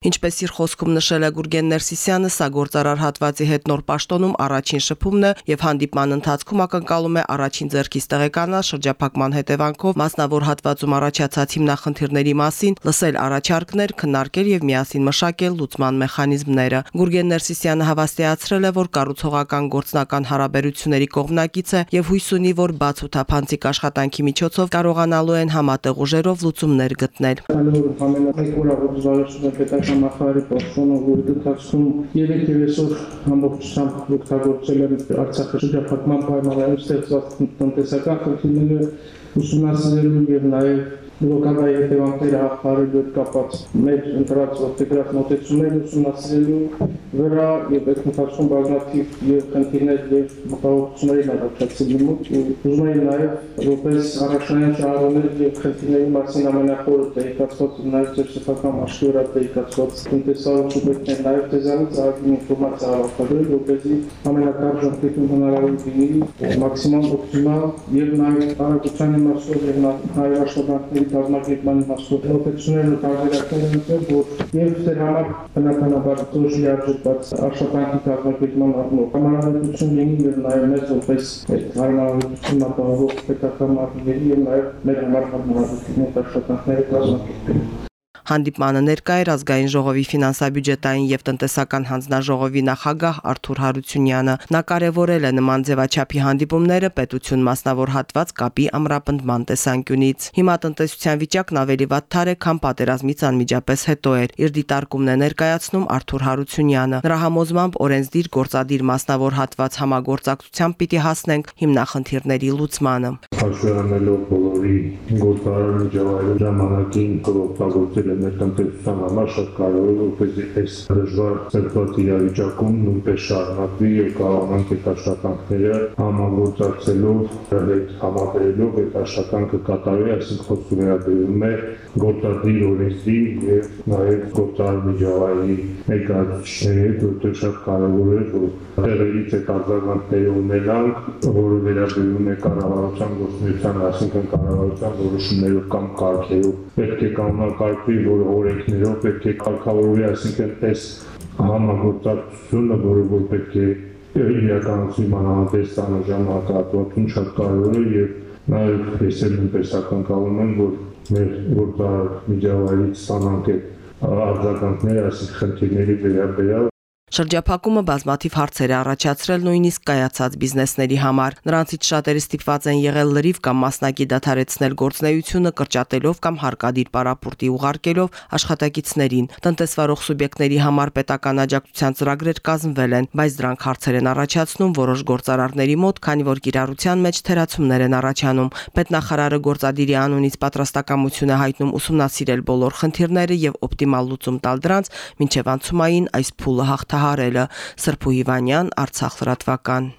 Ինչպես իր խոսքում նշել է Գուրգեն Ներսիսյանը, սա գործարար հատվածի հետ նոր պաշտոնում առաջին շփումն է եւ հանդիպման ընթացքում ակնկալում է առաջին ձեռքից տեղեկանալ շրջափակման հետևանքով մասնավոր հատվածում առաջացած հիմնախնդիրների մասին, լսել առաջարկներ, քննարկել եւ միասին մշակել լուծման մեխանիզմները։ Գուրգեն Ներսիսյանը հավաստիացրել է, որ կառուցողական գործնական հարաբերությունների կողմնակից է եւ հույս ունի, որ բաց ու թափանցիկ աշխատանքի միջոցով կարողանալու են համատեղ ուժերով լուծումներ գտնել։ Ամենամեկ օրը համախարի պաշտոնը, որի ընթացքում երեք եւ այսօր ամբողջությամբ օգտագործել են Արցախի շրջափակման պայմաններում ստեղծված տնտեսական խնդիրները ուսումնասիրելու եւ նաեւ լոկալային հետևանքները հաղթարելու հետ կապած մեր ընտրած ողջերած մոտեցումները ուսումնասիրելու վրա եւ այդ ընթացքում բազմաթիվ եւ խնդիրներ եւ մտահոգությունների առաջացել մոտ ուզում եմ նաեւ որպես առաջնային շահառուներ եւ խնդիրների մասին ամենախորը տեղեկացված նաեւ ձեր սեփական մասի վրա տեղեկացված տնտեսական պետք է նաեւ դեզանից արդեն ինֆորմացիա հավաքել որպեսզի ամենակարճ ժամկետում հնարավոր լինի մաքսիմալ օպտիմալ եւ նաեւ արագության իմաստով եւ նաեւ աշխատանքների կազմակերպման իմաստով օգնություններն ու տարբերակներն են, որ եւ դեր համար բնականաբար դժի արժեքված աշխատանքի կազմակերպման առումով համանadrություն լինի եւ նաեւ մեզ որպես այդ հարմարություն ապահովող պետական մարմինների եւ նաեւ մեր համար համանadrությունների աշխատանքները կազմակերպելու Հանդիպմանը ներկա էր ազգային ժողովի ֆինանսա-բյուջետային եւ տնտեսական հանձնաժողովի նախագահ Արթուր Հարությունյանը։ Նա կարևորել է նման ձևաչափի հանդիպումները պետություն մասնավոր հատված կապի ամրապնդման տեսանկյունից։ Հիմա տնտեսության վիճակն ավելի վատթար է, քան պատերազմից անմիջապես հետո էր։ Իր դիտարկումն է ներկայացնում Արթուր Հարությունյանը։ Նրա համոզմամբ օրենսդիր գործադիր մասնավոր հատված համագործակցությամբ պիտի հասնենք հիմնախնդիրների լուծմանը։ Հաշվի առնելով բոլորի գործարար միջավայրի ժամանակին օգտագործել է մեր տնտեսության համար շատ կարևոր է որպեսզի այս դժվար ծրված իրավիճակում նույնպես շարունակվի եւ կարողանանք այդ աշխատանքները համագործակցելով հետ համադրելով այդ աշխատանքը կատարվի, այսինքն խոսքը վերաբերում է գործադիր օրենսի եւ նաեւ գործարար միջավայրի ներկայացուցիչների հետ, որտեղ շատ կարևոր է որ տեղերից այդ արձագանքները ունենանք, որը վերաբերում է կառավարության գործունեության, այսինքն կառավարության որոշումներով կամ կարգերով պետք է կանոնակարգվի որ օրենքներով պետք է կարգավորվի, այսինքն այս համագործակցությունը, որը որ պետք է իրականացվի մանավանդեստանը ժամանակահատվածում շատ կարևոր է եւ նաեւ ես էլ նույնպես ակնկալում եմ, որ մեր գործար միջավայրից ստանանք այդ արձագանքները, այսինքն խնդիրների վերաբերյալ Շրջափակումը բազմաթիվ հարցեր է առաջացրել նույնիսկ կայացած բիզնեսների համար։ Նրանցից շատերը ստիպված են եղել լրիվ կամ մասնակի դադարեցնել գործնեությունը, կրճատելով կամ հարկադիր պարապորտի ուղարկելով աշխատակիցներին։ Տնտեսվարող սուբյեկտների համար պետական աջակցության ծրագրեր կազմվել են, բայց դրանք հարցեր են առաջացնում որոշ գործարարների մոտ, քանի որ կիրառության մեջ թերացումներ են առաջանում։ Պետնախարարը գործադիրի անունից պատրաստակամություն է հայտնում ուսումնասիրել բոլոր խնդիրները եւ օպտիմալ լուծում տալ դրանց, մինչեւ անցումային այս փուլը հաղթահարելը։ Սրփու Հիվանյան, Արցախ լրատվական։